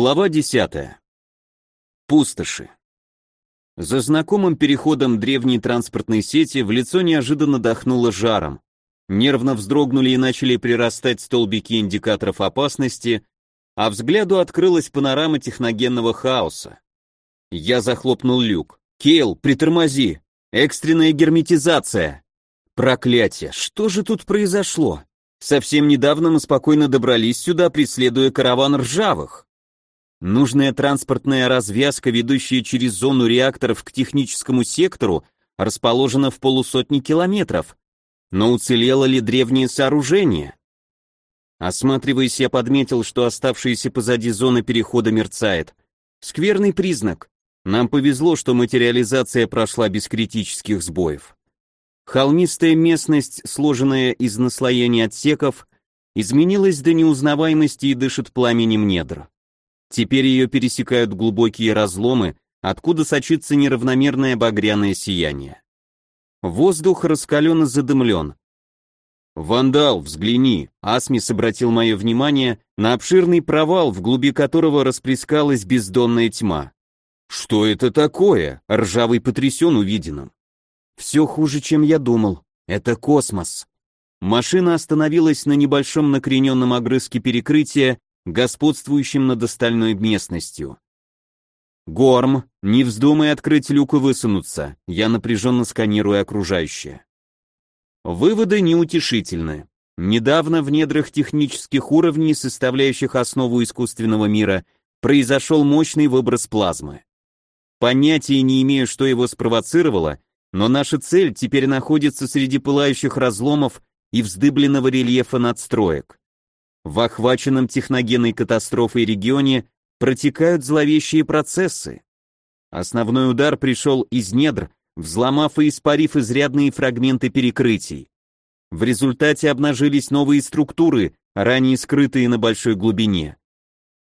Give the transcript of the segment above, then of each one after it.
Глава 10. Пустоши. За знакомым переходом древней транспортной сети в лицо неожиданно дохнуло жаром. Нервно вздрогнули и начали прирастать столбики индикаторов опасности, а взгляду открылась панорама техногенного хаоса. Я захлопнул люк. «Кейл, притормози! Экстренная герметизация!» «Проклятие! Что же тут произошло? Совсем недавно мы спокойно добрались сюда, преследуя караван ржавых. Нужная транспортная развязка, ведущая через зону реакторов к техническому сектору, расположена в полусотни километров. Но уцелело ли древнее сооружение? Осматриваясь, я подметил, что оставшаяся позади зона перехода мерцает. Скверный признак. Нам повезло, что материализация прошла без критических сбоев. Холмистая местность, сложенная из наслоений отсеков, изменилась до неузнаваемости и дышит пламенем недр. Теперь ее пересекают глубокие разломы, откуда сочится неравномерное багряное сияние. Воздух раскален и задымлен. «Вандал, взгляни!» Асмис обратил мое внимание на обширный провал, в глуби которого расплескалась бездонная тьма. «Что это такое?» Ржавый потрясен увиденным. «Все хуже, чем я думал. Это космос». Машина остановилась на небольшом накрененном огрызке перекрытия господствующим над остальной местностью. «Горм, не вздумай открыть люк и высунуться», я напряженно сканирую окружающее. Выводы неутешительны. Недавно в недрах технических уровней, составляющих основу искусственного мира, произошел мощный выброс плазмы. Понятия не имею, что его спровоцировало, но наша цель теперь находится среди пылающих разломов и вздыбленного рельефа надстроек. В охваченном техногенной катастрофой регионе протекают зловещие процессы. Основной удар пришел из недр, взломав и испарив изрядные фрагменты перекрытий. В результате обнажились новые структуры, ранее скрытые на большой глубине.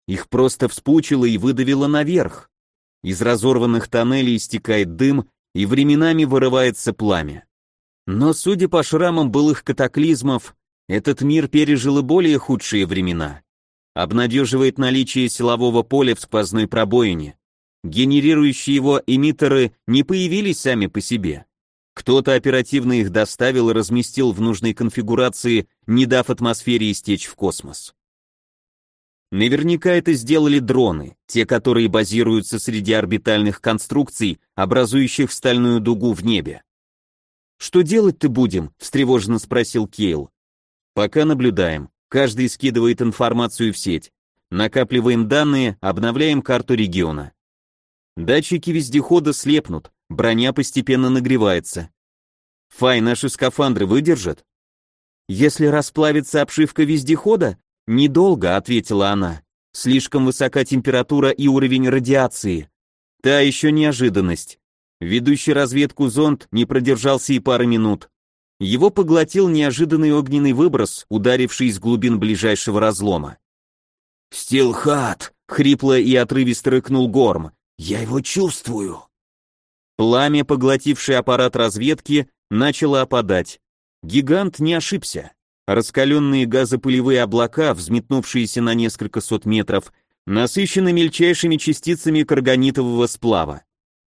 Их просто вспучило и выдавило наверх. Из разорванных тоннелей истекает дым, и временами вырывается пламя. Но, судя по шрамам былых катаклизмов, этот мир пережил и более худшие времена. Обнадеживает наличие силового поля в сквозной пробоине. Генерирующие его эмиттеры не появились сами по себе. Кто-то оперативно их доставил и разместил в нужной конфигурации, не дав атмосфере истечь в космос. Наверняка это сделали дроны, те, которые базируются среди орбитальных конструкций, образующих стальную дугу в небе. «Что делать-то будем?» — встревоженно спросил Кейл. Пока наблюдаем. Каждый скидывает информацию в сеть. Накапливаем данные, обновляем карту региона. Датчики вездехода слепнут, броня постепенно нагревается. Фай, наши скафандры выдержат? Если расплавится обшивка вездехода, недолго, ответила она. Слишком высока температура и уровень радиации. Та еще неожиданность. Ведущий разведку зонд не продержался и пары минут. Его поглотил неожиданный огненный выброс, ударивший из глубин ближайшего разлома. «Стилхат!» — хрипло и отрывисто рыкнул Горм. «Я его чувствую!» Пламя, поглотившее аппарат разведки, начало опадать. Гигант не ошибся. Раскаленные газопылевые облака, взметнувшиеся на несколько сот метров, насыщены мельчайшими частицами карганитового сплава.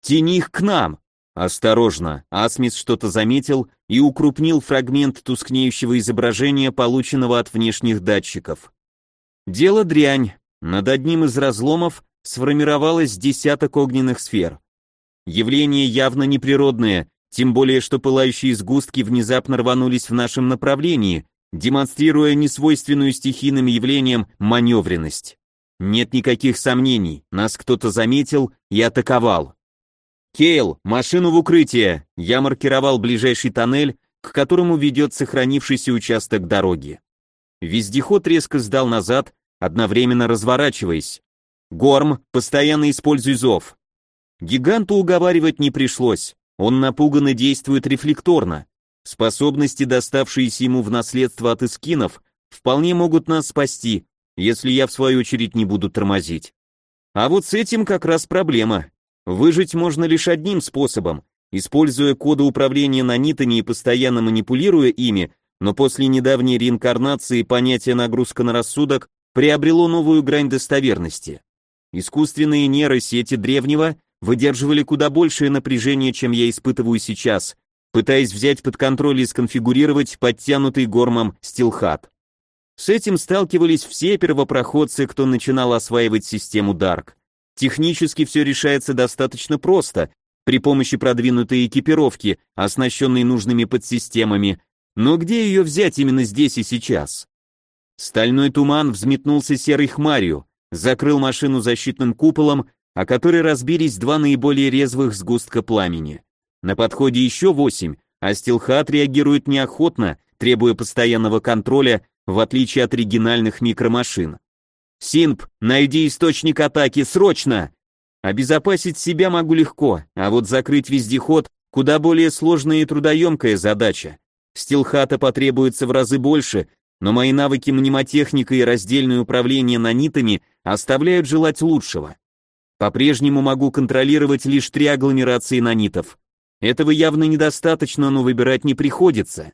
«Тяни их к нам!» Осторожно, Асмис что-то заметил и укрупнил фрагмент тускнеющего изображения, полученного от внешних датчиков. Дело дрянь. Над одним из разломов сформировалось десяток огненных сфер. Явление явно неприродное, тем более что пылающие сгустки внезапно рванулись в нашем направлении, демонстрируя несвойственную стихийным явлениям маневренность. Нет никаких сомнений, нас кто-то заметил и атаковал. «Кейл, машину в укрытие!» Я маркировал ближайший тоннель, к которому ведет сохранившийся участок дороги. Вездеход резко сдал назад, одновременно разворачиваясь. «Горм, постоянно используй зов!» Гиганту уговаривать не пришлось, он напуган действует рефлекторно. Способности, доставшиеся ему в наследство от эскинов, вполне могут нас спасти, если я в свою очередь не буду тормозить. А вот с этим как раз проблема. Выжить можно лишь одним способом, используя коды управления нанитами и постоянно манипулируя ими, но после недавней реинкарнации понятие нагрузка на рассудок приобрело новую грань достоверности. Искусственные нейросети древнего выдерживали куда большее напряжение, чем я испытываю сейчас, пытаясь взять под контроль и сконфигурировать подтянутый гормом стилхат. С этим сталкивались все первопроходцы, кто начинал осваивать систему Dark. Технически все решается достаточно просто, при помощи продвинутой экипировки, оснащенной нужными подсистемами, но где ее взять именно здесь и сейчас? Стальной туман взметнулся серой хмарью, закрыл машину защитным куполом, о который разбились два наиболее резвых сгустка пламени. На подходе еще восемь, а Стилхат реагирует неохотно, требуя постоянного контроля, в отличие от оригинальных микромашин. «Синп, найди источник атаки, срочно!» Обезопасить себя могу легко, а вот закрыть вездеход – куда более сложная и трудоемкая задача. Стилхата потребуется в разы больше, но мои навыки мнемотехника и раздельное управление нанитами оставляют желать лучшего. По-прежнему могу контролировать лишь три агломерации нанитов. Этого явно недостаточно, но выбирать не приходится.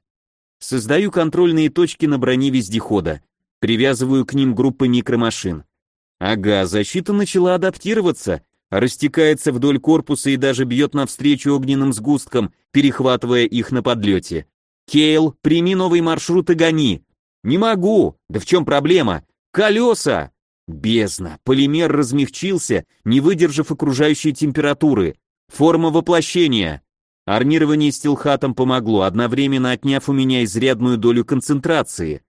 Создаю контрольные точки на броне вездехода, привязываю к ним группы микромашин. Ага, защита начала адаптироваться, растекается вдоль корпуса и даже бьет навстречу огненным сгусткам, перехватывая их на подлете. «Кейл, прими новый маршрут и гони!» «Не могу! Да в чем проблема? Колеса!» Бездна. Полимер размягчился, не выдержав окружающей температуры. Форма воплощения. Армирование стилхатом помогло, одновременно отняв у меня изрядную долю концентрации.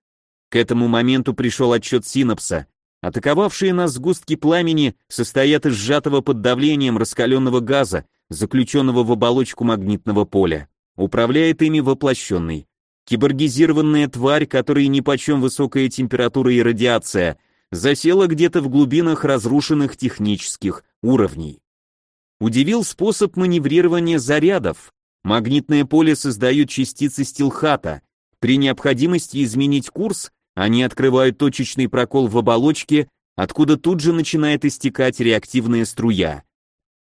К этому моменту пришел отчет синапса. Атаковавшие нас сгустки пламени состоят из сжатого под давлением раскаленного газа, заключенного в оболочку магнитного поля. Управляет ими воплощенный. Киборгизированная тварь, которой нипочем высокая температура и радиация, засела где-то в глубинах разрушенных технических уровней. Удивил способ маневрирования зарядов. Магнитное поле создают частицы стилхата. При необходимости изменить курс, они открывают точечный прокол в оболочке, откуда тут же начинает истекать реактивная струя.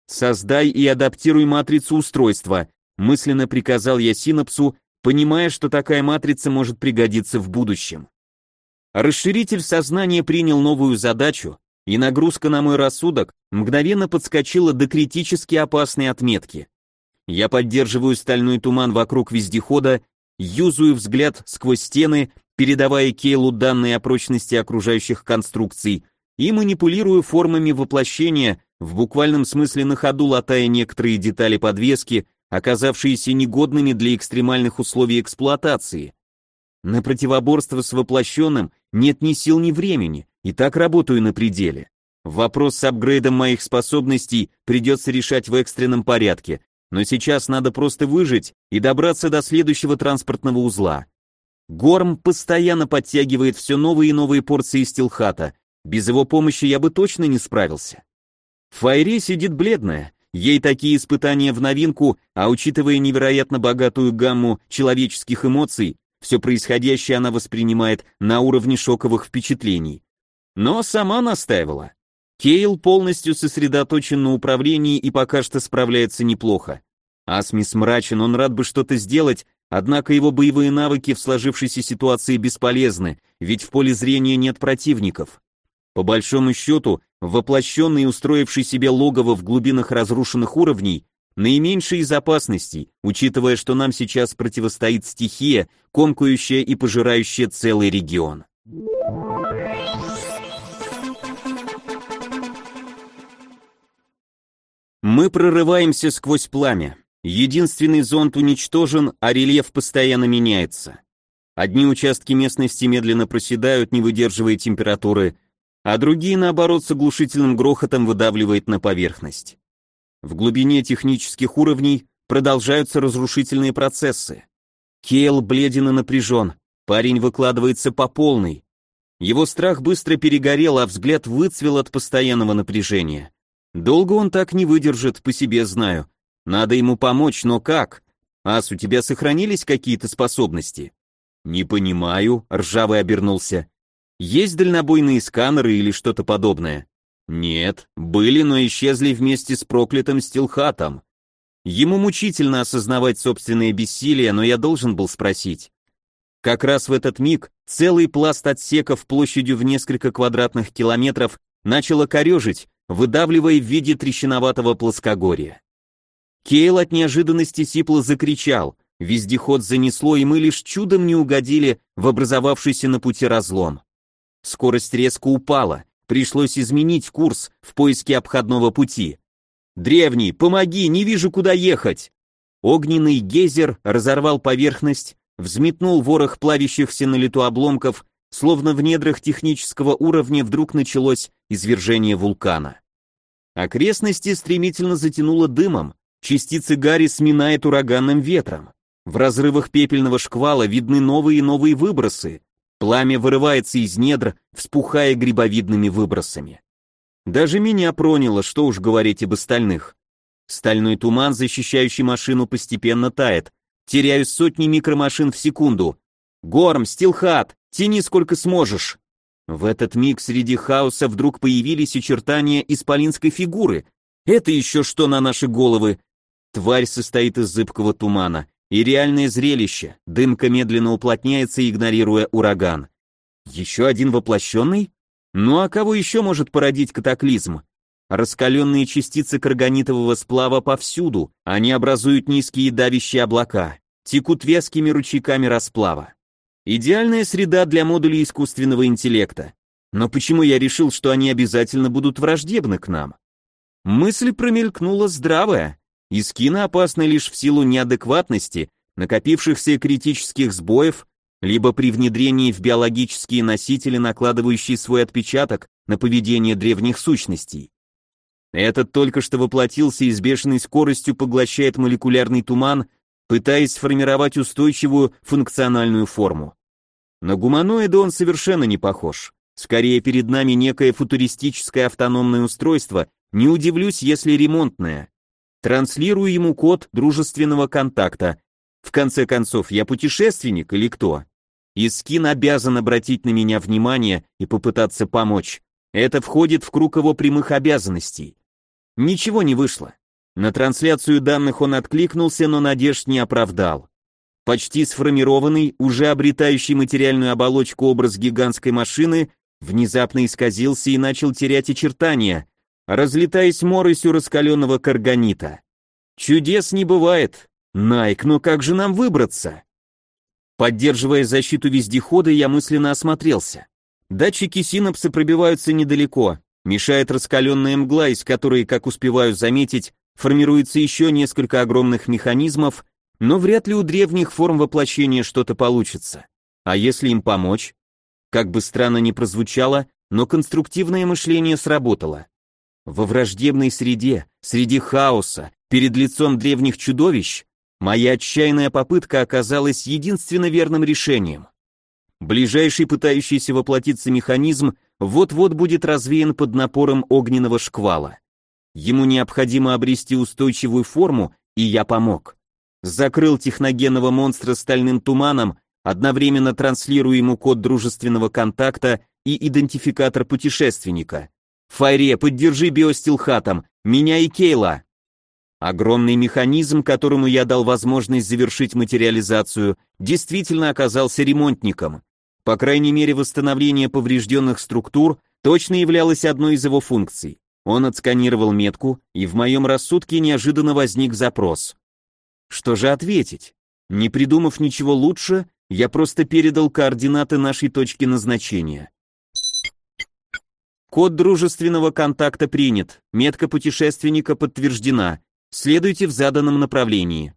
Создай и адаптируй матрицу устройства, мысленно приказал я синапсу, понимая, что такая матрица может пригодиться в будущем. Расширитель сознания принял новую задачу, и нагрузка на мой рассудок мгновенно подскочила до критически опасной отметки. Я поддерживаю стальной туман вокруг вездехода, юзаю взгляд сквозь стены, передавая Кейлу данные о прочности окружающих конструкций, и манипулирую формами воплощения, в буквальном смысле на ходу латая некоторые детали подвески, оказавшиеся негодными для экстремальных условий эксплуатации. На противоборство с воплощенным нет ни сил, ни времени, и так работаю на пределе. Вопрос с апгрейдом моих способностей придется решать в экстренном порядке, но сейчас надо просто выжить и добраться до следующего транспортного узла. Горм постоянно подтягивает все новые и новые порции стилхата. Без его помощи я бы точно не справился. Файре сидит бледная. Ей такие испытания в новинку, а учитывая невероятно богатую гамму человеческих эмоций, все происходящее она воспринимает на уровне шоковых впечатлений. Но сама настаивала. Кейл полностью сосредоточен на управлении и пока что справляется неплохо. Асмис мрачен, он рад бы что-то сделать, однако его боевые навыки в сложившейся ситуации бесполезны, ведь в поле зрения нет противников. По большому счету, воплощенный и устроивший себе логово в глубинах разрушенных уровней наименьший из опасностей, учитывая, что нам сейчас противостоит стихия, комкающая и пожирающая целый регион. Мы прорываемся сквозь пламя. Единственный зонд уничтожен, а рельеф постоянно меняется. Одни участки местности медленно проседают, не выдерживая температуры, а другие, наоборот, с оглушительным грохотом выдавливает на поверхность. В глубине технических уровней продолжаются разрушительные процессы. Кейл бледен и напряжен, парень выкладывается по полной. Его страх быстро перегорел, а взгляд выцвел от постоянного напряжения. Долго он так не выдержит, по себе знаю. Надо ему помочь, но как? Ас, у тебя сохранились какие-то способности? Не понимаю, ржавый обернулся. Есть дальнобойные сканеры или что-то подобное? Нет, были, но исчезли вместе с проклятым стилхатом. Ему мучительно осознавать собственное бессилие, но я должен был спросить. Как раз в этот миг целый пласт отсеков площадью в несколько квадратных километров начало корежить, выдавливая в виде трещиноватого плоскогорья. Кейл от неожиданности сипло закричал, вездеход занесло, и мы лишь чудом не угодили в образовавшийся на пути разлом. Скорость резко упала, пришлось изменить курс в поиске обходного пути. «Древний, помоги, не вижу, куда ехать!» Огненный гейзер разорвал поверхность, взметнул ворох плавящихся на лету обломков, словно в недрах технического уровня вдруг началось извержение вулкана. Окрестности стремительно затянуло дымом, частицы гари сминает ураганным ветром. В разрывах пепельного шквала видны новые и новые выбросы. Пламя вырывается из недр, вспухая грибовидными выбросами. Даже меня проняло, что уж говорить об остальных. Стальной туман, защищающий машину, постепенно тает. Теряю сотни микромашин в секунду. Горм, стилхат, тяни сколько сможешь. В этот миг среди хаоса вдруг появились очертания исполинской фигуры. Это еще что на наши головы? Тварь состоит из зыбкого тумана. И реальное зрелище. Дымка медленно уплотняется, игнорируя ураган. Еще один воплощенный? Ну а кого еще может породить катаклизм? Раскаленные частицы карганитового сплава повсюду, они образуют низкие давящие облака, текут вескими ручейками расплава. Идеальная среда для модулей искусственного интеллекта. Но почему я решил, что они обязательно будут враждебны к нам? Мысль промелькнула здравая. Искины опасны лишь в силу неадекватности, накопившихся критических сбоев, либо при внедрении в биологические носители, накладывающие свой отпечаток на поведение древних сущностей. Этот только что воплотился и с бешеной скоростью поглощает молекулярный туман, пытаясь сформировать устойчивую функциональную форму. На гуманоида он совершенно не похож. Скорее перед нами некое футуристическое автономное устройство, не удивлюсь, если ремонтное. Транслирую ему код дружественного контакта. В конце концов, я путешественник или кто? Искин обязан обратить на меня внимание и попытаться помочь. Это входит в круг его прямых обязанностей. Ничего не вышло. На трансляцию данных он откликнулся, но надежд не оправдал. Почти сформированный, уже обретающий материальную оболочку образ гигантской машины, внезапно исказился и начал терять очертания, разлетаясь моросью раскаленного карганита. Чудес не бывает. Найк, но как же нам выбраться? Поддерживая защиту вездехода, я мысленно осмотрелся. Датчики синапса пробиваются недалеко, Мешает раскаленная мгла, из которой, как успеваю заметить, формируется еще несколько огромных механизмов, но вряд ли у древних форм воплощения что-то получится. А если им помочь? Как бы странно ни прозвучало, но конструктивное мышление сработало. Во враждебной среде, среди хаоса, перед лицом древних чудовищ, моя отчаянная попытка оказалась единственно верным решением. Ближайший пытающийся воплотиться механизм вот-вот будет развеян под напором огненного шквала. Ему необходимо обрести устойчивую форму, и я помог. Закрыл техногенного монстра стальным туманом, одновременно транслируя ему код дружественного контакта и идентификатор путешественника. Файре, поддержи биостилхатом, меня и Кейла. Огромный механизм, которому я дал возможность завершить материализацию, действительно оказался ремонтником. По крайней мере, восстановление поврежденных структур точно являлось одной из его функций. Он отсканировал метку, и в моем рассудке неожиданно возник запрос. Что же ответить? Не придумав ничего лучше, я просто передал координаты нашей точки назначения. Код дружественного контакта принят, метка путешественника подтверждена. Следуйте в заданном направлении.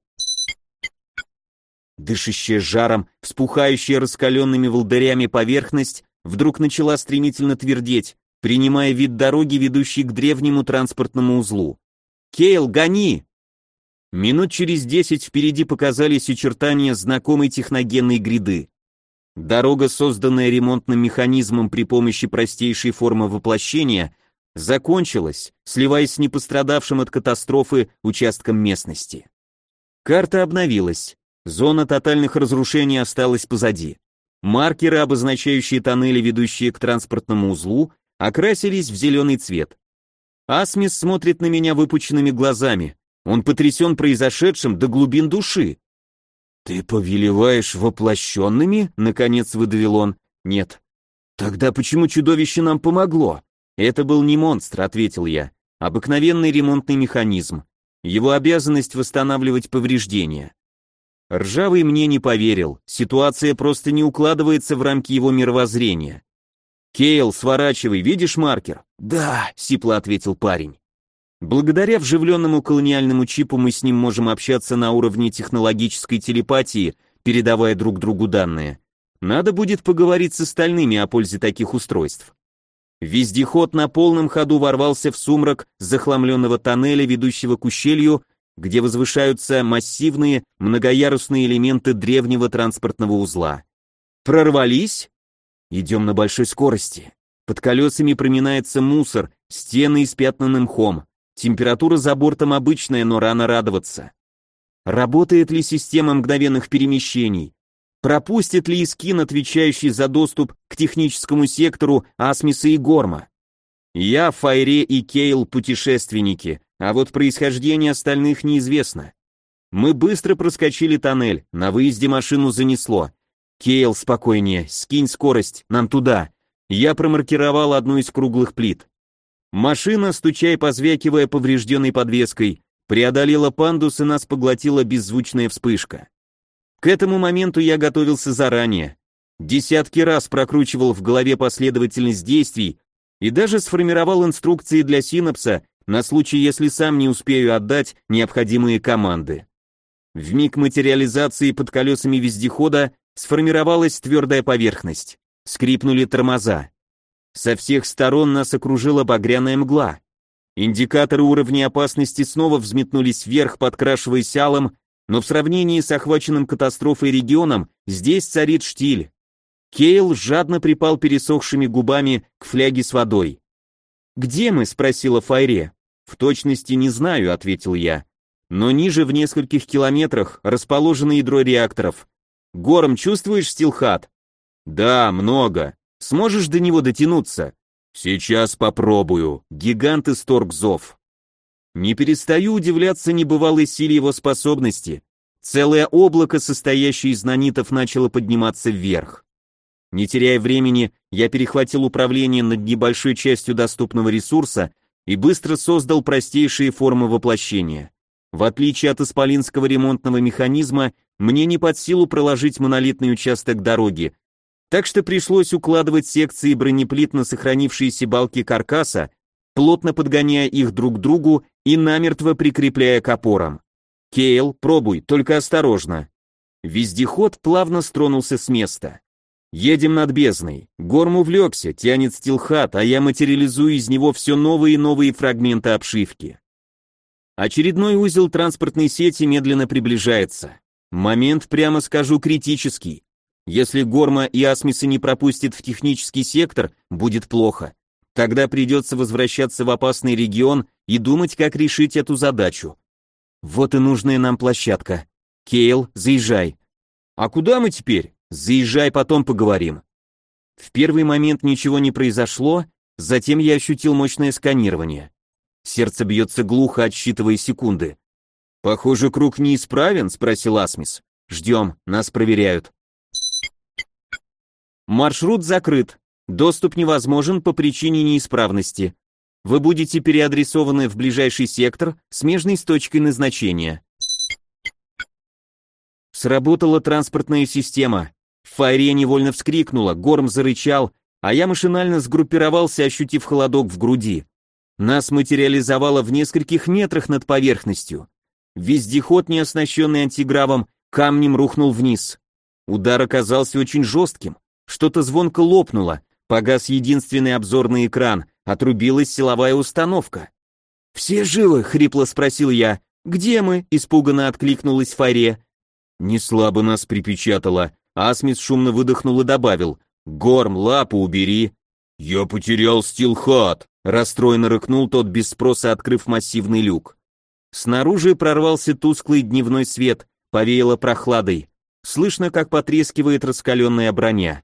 Дышащая жаром, вспухающая раскаленными волдырями поверхность вдруг начала стремительно твердеть, принимая вид дороги, ведущей к древнему транспортному узлу. «Кейл, гони!» Минут через десять впереди показались очертания знакомой техногенной гряды. Дорога, созданная ремонтным механизмом при помощи простейшей формы воплощения, закончилась, сливаясь с непострадавшим от катастрофы участком местности. Карта обновилась. Зона тотальных разрушений осталась позади. Маркеры, обозначающие тоннели, ведущие к транспортному узлу, окрасились в зеленый цвет. Асмис смотрит на меня выпученными глазами. Он потрясен произошедшим до глубин души. «Ты повелеваешь воплощенными?» — наконец выдавил он. «Нет». «Тогда почему чудовище нам помогло?» Это был не монстр, ответил я. Обыкновенный ремонтный механизм. Его обязанность восстанавливать повреждения. Ржавый мне не поверил, ситуация просто не укладывается в рамки его мировоззрения. «Кейл, сворачивай, видишь маркер?» «Да», — сипло ответил парень. Благодаря вживленному колониальному чипу мы с ним можем общаться на уровне технологической телепатии, передавая друг другу данные. Надо будет поговорить с остальными о пользе таких устройств. Вездеход на полном ходу ворвался в сумрак захламленного тоннеля, ведущего к ущелью, где возвышаются массивные многоярусные элементы древнего транспортного узла. Прорвались? Идем на большой скорости. Под колесами проминается мусор, стены испятнаны мхом. Температура за бортом обычная, но рано радоваться. Работает ли система мгновенных перемещений? Пропустит ли Искин, отвечающий за доступ к техническому сектору Асмиса и Горма? Я, Файре и Кейл путешественники, а вот происхождение остальных неизвестно. Мы быстро проскочили тоннель, на выезде машину занесло. Кейл, спокойнее, скинь скорость, нам туда. Я промаркировал одну из круглых плит. Машина, стуча и позвякивая поврежденной подвеской, преодолела пандус и нас поглотила беззвучная вспышка. К этому моменту я готовился заранее. Десятки раз прокручивал в голове последовательность действий и даже сформировал инструкции для синапса на случай, если сам не успею отдать необходимые команды. В миг материализации под колесами вездехода сформировалась твердая поверхность. Скрипнули тормоза. Со всех сторон нас окружила багряная мгла. Индикаторы уровня опасности снова взметнулись вверх, подкрашиваясь алым, но в сравнении с охваченным катастрофой регионом здесь царит штиль. Кейл жадно припал пересохшими губами к фляге с водой. «Где мы?» — спросила Файре. «В точности не знаю», — ответил я. «Но ниже в нескольких километрах расположено ядро реакторов. Гором чувствуешь стилхат?» «Да, много. Сможешь до него дотянуться? Сейчас попробую. Гигант исторг зов. Не перестаю удивляться небывалой силе его способности. Целое облако, состоящее из нанитов, начало подниматься вверх. Не теряя времени, я перехватил управление над небольшой частью доступного ресурса и быстро создал простейшие формы воплощения. В отличие от исполинского ремонтного механизма, мне не под силу проложить монолитный участок дороги, так что пришлось укладывать секции бронеплит на сохранившиеся балки каркаса, плотно подгоняя их друг к другу и намертво прикрепляя к опорам. «Кейл, пробуй, только осторожно». Вездеход плавно стронулся с места. «Едем над бездной. Горм увлекся, тянет стилхат, а я материализую из него все новые и новые фрагменты обшивки». Очередной узел транспортной сети медленно приближается. Момент, прямо скажу, критический. Если Горма и Асмиса не пропустит в технический сектор, будет плохо. Тогда придется возвращаться в опасный регион и думать, как решить эту задачу. Вот и нужная нам площадка. Кейл, заезжай. А куда мы теперь? Заезжай, потом поговорим. В первый момент ничего не произошло, затем я ощутил мощное сканирование. Сердце бьется глухо, отсчитывая секунды. «Похоже, круг неисправен?» — спросил Асмис. «Ждем, нас проверяют». Маршрут закрыт. Доступ невозможен по причине неисправности. Вы будете переадресованы в ближайший сектор, смежный с точкой назначения. Сработала транспортная система. Файре невольно вскрикнула, Горм зарычал, а я машинально сгруппировался, ощутив холодок в груди. Нас материализовало в нескольких метрах над поверхностью. Вездеход, не оснащенный антигравом, камнем рухнул вниз. Удар оказался очень жестким. Что-то звонко лопнуло, погас единственный обзорный экран, отрубилась силовая установка. «Все живы?» — хрипло спросил я. «Где мы?» — испуганно откликнулась Фаре. Не слабо нас припечатало. Асмис шумно выдохнул и добавил. «Горм, лапу убери». «Я потерял стилхат», — расстроенно рыкнул тот без спроса, открыв массивный люк. Снаружи прорвался тусклый дневной свет, повеяло прохладой. Слышно, как потрескивает раскаленная броня.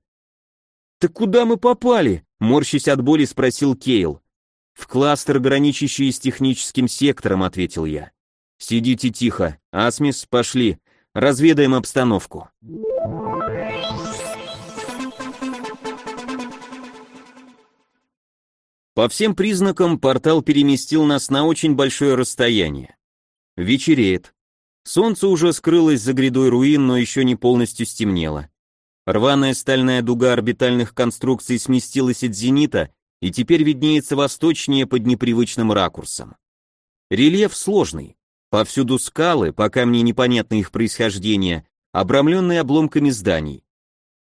«Так куда мы попали?» — морщись от боли спросил Кейл. «В кластер, граничащий с техническим сектором», — ответил я. «Сидите тихо. Асмис, пошли. Разведаем обстановку». По всем признакам портал переместил нас на очень большое расстояние. Вечереет. Солнце уже скрылось за грядой руин, но еще не полностью стемнело. Рваная стальная дуга орбитальных конструкций сместилась от зенита и теперь виднеется восточнее под непривычным ракурсом. Рельеф сложный. Повсюду скалы, пока мне непонятно их происхождение, обрамленные обломками зданий.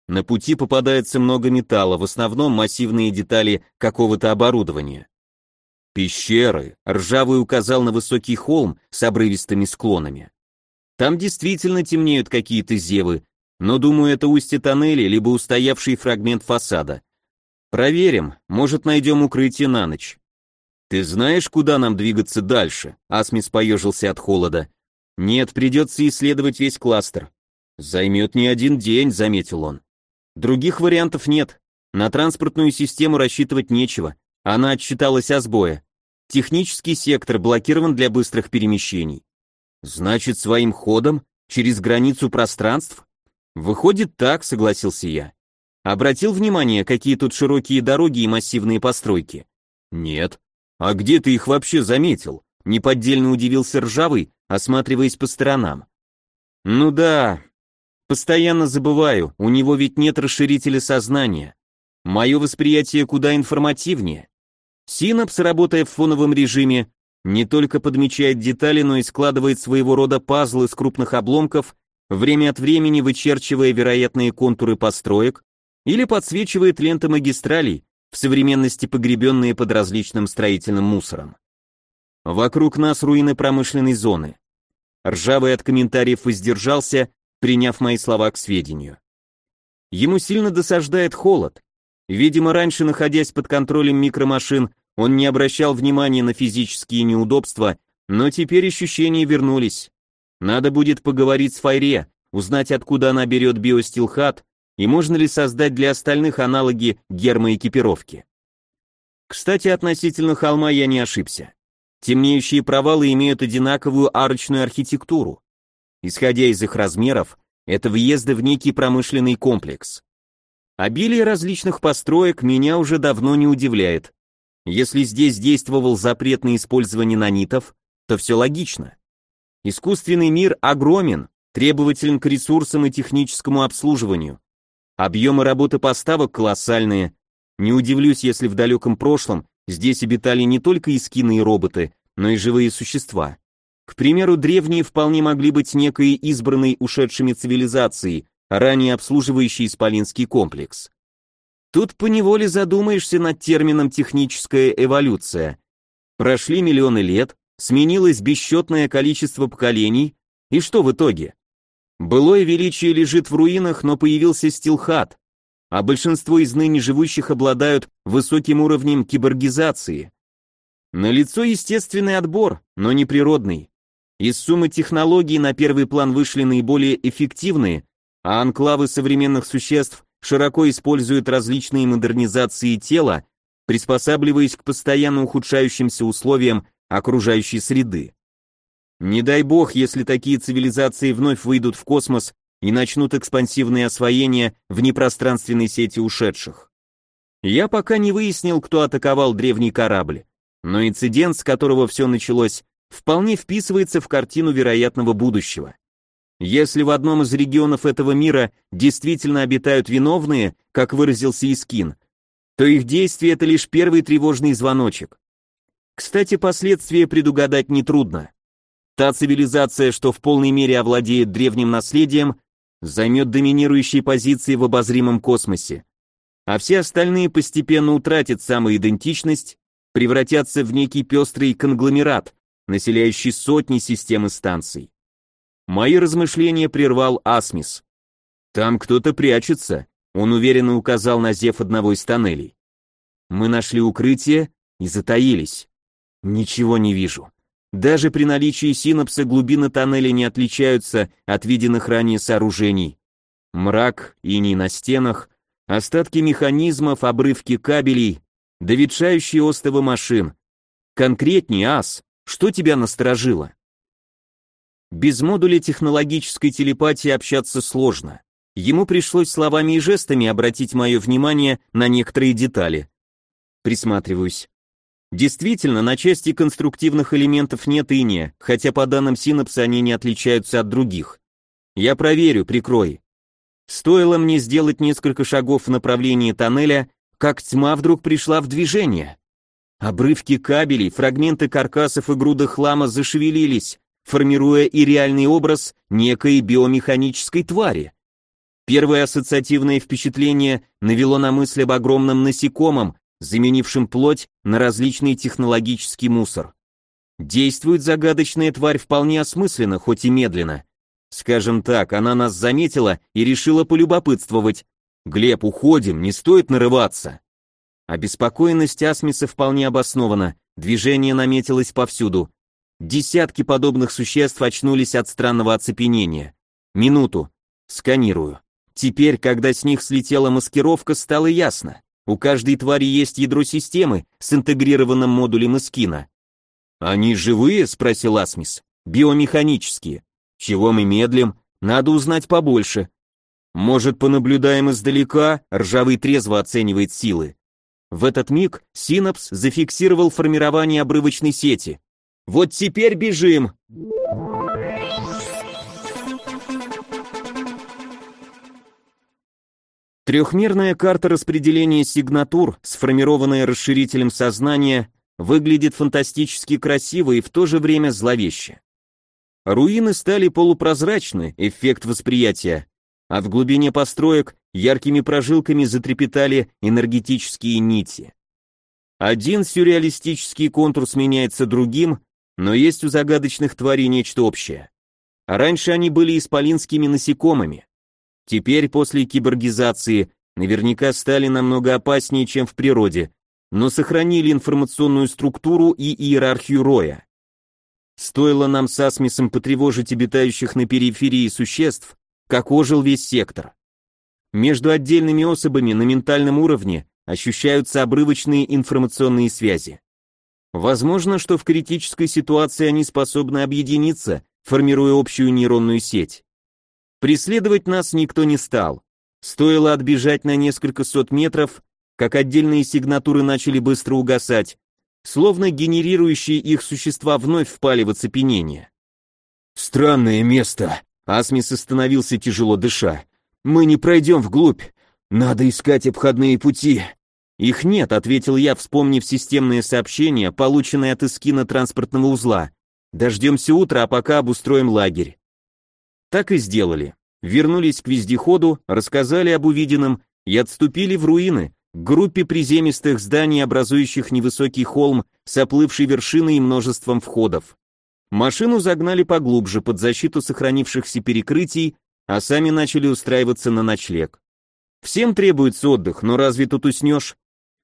На пути попадается много металла, в основном массивные детали какого-то оборудования. Пещеры. Ржавый указал на высокий холм с обрывистыми склонами. Там действительно темнеют какие-то зевы, но думаю, это устье тоннеля, либо устоявший фрагмент фасада. Проверим, может найдем укрытие на ночь. Ты знаешь, куда нам двигаться дальше? Асмис поежился от холода. Нет, придется исследовать весь кластер. Займет не один день, заметил он. Других вариантов нет. На транспортную систему рассчитывать нечего. Она отчиталась о сбое. Технический сектор блокирован для быстрых перемещений. Значит, своим ходом? Через границу пространств? Выходит так, согласился я. Обратил внимание, какие тут широкие дороги и массивные постройки? Нет. А где ты их вообще заметил? Неподдельно удивился Ржавый, осматриваясь по сторонам. Ну да, Постоянно забываю, у него ведь нет расширителя сознания. Мое восприятие куда информативнее. Синапс, работая в фоновом режиме, не только подмечает детали, но и складывает своего рода пазлы из крупных обломков, время от времени вычерчивая вероятные контуры построек или подсвечивает ленты магистралей, в современности погребенные под различным строительным мусором. Вокруг нас руины промышленной зоны. Ржавый от комментариев воздержался, приняв мои слова к сведению. Ему сильно досаждает холод. Видимо, раньше, находясь под контролем микромашин, он не обращал внимания на физические неудобства, но теперь ощущения вернулись. Надо будет поговорить с Файре, узнать, откуда она берет биостилхат и можно ли создать для остальных аналоги гермоэкипировки. Кстати, относительно холма я не ошибся. Темнеющие провалы имеют одинаковую арочную архитектуру. Исходя из их размеров, это въезды в некий промышленный комплекс. Обилие различных построек меня уже давно не удивляет. Если здесь действовал запрет на использование нанитов, то все логично. Искусственный мир огромен, требователен к ресурсам и техническому обслуживанию. Объемы работы поставок колоссальные. Не удивлюсь, если в далеком прошлом здесь обитали не только искины и роботы, но и живые существа. К примеру, древние вполне могли быть некой избранной ушедшими цивилизацией, ранее обслуживающей исполинский комплекс. Тут поневоле задумаешься над термином «техническая эволюция». Прошли миллионы лет, сменилось бесчетное количество поколений, и что в итоге? Былое величие лежит в руинах, но появился стилхат, а большинство из ныне живущих обладают высоким уровнем киборгизации. Налицо естественный отбор, но не природный. Из суммы технологий на первый план вышли наиболее эффективные, а анклавы современных существ широко используют различные модернизации тела, приспосабливаясь к постоянно ухудшающимся условиям окружающей среды. Не дай бог, если такие цивилизации вновь выйдут в космос и начнут экспансивные освоения непространственной сети ушедших. Я пока не выяснил, кто атаковал древний корабль, но инцидент, с которого все началось, вполне вписывается в картину вероятного будущего. Если в одном из регионов этого мира действительно обитают виновные, как выразился Искин, то их действие это лишь первый тревожный звоночек. Кстати, последствия предугадать нетрудно. Та цивилизация, что в полной мере овладеет древним наследием, займет доминирующие позиции в обозримом космосе, а все остальные постепенно утратят самоидентичность, превратятся в некий пестрый конгломерат, населяющий сотни систем и станций. Мои размышления прервал Асмис. «Там кто-то прячется», — он уверенно указал на зев одного из тоннелей. Мы нашли укрытие и затаились. Ничего не вижу. Даже при наличии синапса глубины тоннеля не отличаются от виденных ранее сооружений. Мрак, иней на стенах, остатки механизмов, обрывки кабелей, доветшающие остовы машин. Конкретнее, ас, что тебя насторожило? Без модуля технологической телепатии общаться сложно. Ему пришлось словами и жестами обратить мое внимание на некоторые детали. Присматриваюсь. Действительно, на части конструктивных элементов нет иния, хотя по данным синапса они не отличаются от других. Я проверю, прикрой. Стоило мне сделать несколько шагов в направлении тоннеля, как тьма вдруг пришла в движение. Обрывки кабелей, фрагменты каркасов и груды хлама зашевелились, формируя и реальный образ некой биомеханической твари. Первое ассоциативное впечатление навело на мысль об огромном насекомом, заменившем плоть на различный технологический мусор. Действует загадочная тварь вполне осмысленно, хоть и медленно. Скажем так, она нас заметила и решила полюбопытствовать. «Глеб, уходим, не стоит нарываться». Обеспокоенность Асмиса вполне обоснована, движение наметилось повсюду. Десятки подобных существ очнулись от странного оцепенения. Минуту. Сканирую. Теперь, когда с них слетела маскировка, стало ясно. У каждой твари есть ядро системы с интегрированным модулем Искина. «Они живые?» — спросил Асмис. «Биомеханические. Чего мы медлим? Надо узнать побольше. Может, понаблюдаем издалека?» Ржавый трезво оценивает силы. В этот миг синапс зафиксировал формирование обрывочной сети. «Вот теперь бежим!» Трехмерная карта распределения сигнатур, сформированная расширителем сознания, выглядит фантастически красиво и в то же время зловеще. Руины стали полупрозрачны, эффект восприятия, а в глубине построек яркими прожилками затрепетали энергетические нити. Один сюрреалистический контур сменяется другим, но есть у загадочных тварей нечто общее. Раньше они были исполинскими насекомыми, Теперь, после киборгизации, наверняка стали намного опаснее, чем в природе, но сохранили информационную структуру и иерархию роя. Стоило нам с Асмисом потревожить обитающих на периферии существ, как ожил весь сектор. Между отдельными особами на ментальном уровне ощущаются обрывочные информационные связи. Возможно, что в критической ситуации они способны объединиться, формируя общую нейронную сеть. Преследовать нас никто не стал. Стоило отбежать на несколько сот метров, как отдельные сигнатуры начали быстро угасать, словно генерирующие их существа вновь впали в оцепенение. «Странное место», — Асмис остановился тяжело дыша. «Мы не пройдем вглубь, надо искать обходные пути». «Их нет», — ответил я, вспомнив системное сообщение, полученное от эскина транспортного узла. «Дождемся утра, а пока обустроим лагерь». Так и сделали. Вернулись к вездеходу, рассказали об увиденном и отступили в руины, к группе приземистых зданий, образующих невысокий холм с оплывшей вершиной и множеством входов. Машину загнали поглубже, под защиту сохранившихся перекрытий, а сами начали устраиваться на ночлег. Всем требуется отдых, но разве тут уснешь?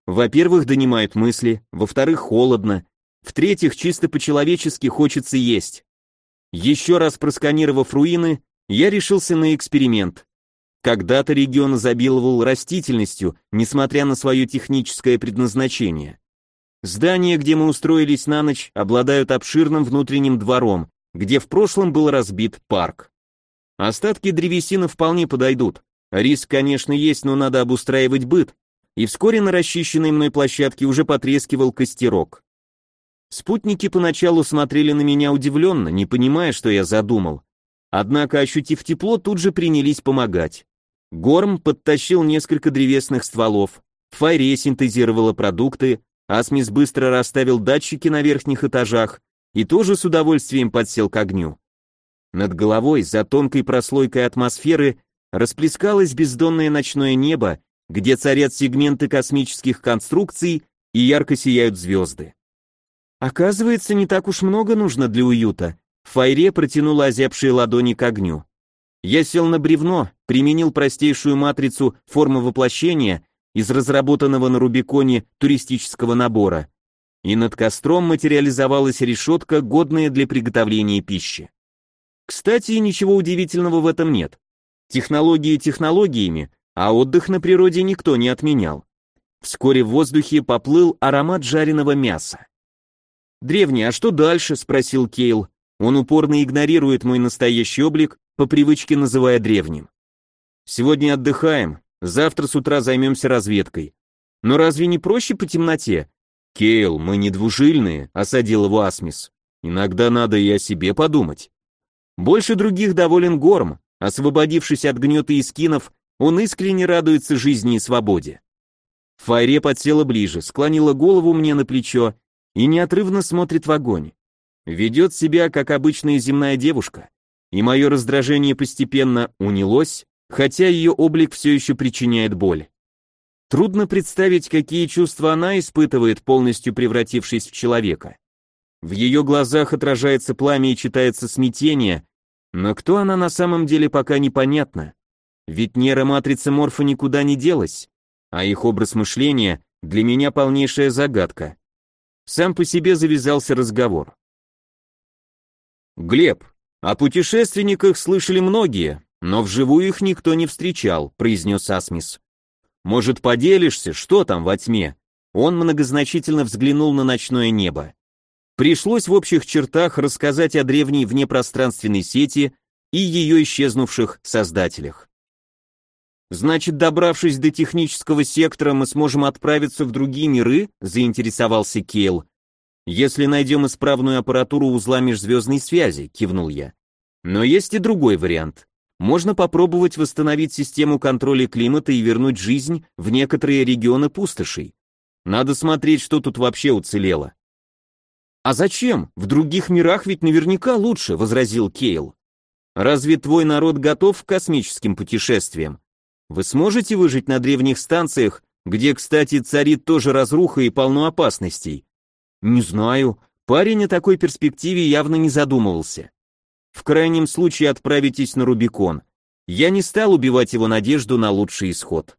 Во-первых, донимают мысли, во-вторых, холодно, в-третьих, чисто по-человечески хочется есть. Еще раз просканировав руины, я решился на эксперимент. Когда-то регион изобиловал растительностью, несмотря на свое техническое предназначение. Здания, где мы устроились на ночь, обладают обширным внутренним двором, где в прошлом был разбит парк. Остатки древесины вполне подойдут. Риск, конечно, есть, но надо обустраивать быт. И вскоре на расчищенной мной площадке уже потрескивал костерок. Спутники поначалу смотрели на меня удивленно, не понимая, что я задумал. Однако, ощутив тепло, тут же принялись помогать. Горм подтащил несколько древесных стволов, Файре синтезировала продукты, Асмис быстро расставил датчики на верхних этажах и тоже с удовольствием подсел к огню. Над головой, за тонкой прослойкой атмосферы, расплескалось бездонное ночное небо, где царят сегменты космических конструкций и ярко сияют звезды. Оказывается, не так уж много нужно для уюта. Файре протянула озябшие ладони к огню. Я сел на бревно, применил простейшую матрицу формы воплощения из разработанного на Рубиконе туристического набора. И над костром материализовалась решетка, годная для приготовления пищи. Кстати, ничего удивительного в этом нет. Технологии технологиями, а отдых на природе никто не отменял. Вскоре в воздухе поплыл аромат жареного мяса. «Древний, а что дальше?» — спросил Кейл. Он упорно игнорирует мой настоящий облик, по привычке называя древним. «Сегодня отдыхаем, завтра с утра займемся разведкой. Но разве не проще по темноте?» Кейл, мы не двужильные, осадил его Асмис. Иногда надо и о себе подумать. Больше других доволен Горм, освободившись от гнета и скинов, он искренне радуется жизни и свободе. Файре подсела ближе, склонила голову мне на плечо и неотрывно смотрит в огонь. Ведет себя, как обычная земная девушка. И мое раздражение постепенно унялось, хотя ее облик все еще причиняет боль. Трудно представить, какие чувства она испытывает, полностью превратившись в человека. В ее глазах отражается пламя и читается смятение, но кто она на самом деле пока непонятно. Ведь нейроматрица Морфа никуда не делась, а их образ мышления для меня полнейшая загадка. Сам по себе завязался разговор. «Глеб, о путешественниках слышали многие, но вживую их никто не встречал», произнес Асмис. «Может, поделишься, что там во тьме?» Он многозначительно взглянул на ночное небо. Пришлось в общих чертах рассказать о древней внепространственной сети и ее исчезнувших создателях. Значит, добравшись до технического сектора, мы сможем отправиться в другие миры? заинтересовался Кейл. Если найдем исправную аппаратуру узла межзвездной связи, кивнул я. Но есть и другой вариант. Можно попробовать восстановить систему контроля климата и вернуть жизнь в некоторые регионы пустошей. Надо смотреть, что тут вообще уцелело. А зачем? В других мирах ведь наверняка лучше, возразил Кейл. Разве твой народ готов к космическим путешествиям? Вы сможете выжить на древних станциях, где, кстати, царит тоже разруха и полно опасностей? Не знаю. Парень о такой перспективе явно не задумывался. В крайнем случае отправитесь на Рубикон. Я не стал убивать его надежду на лучший исход.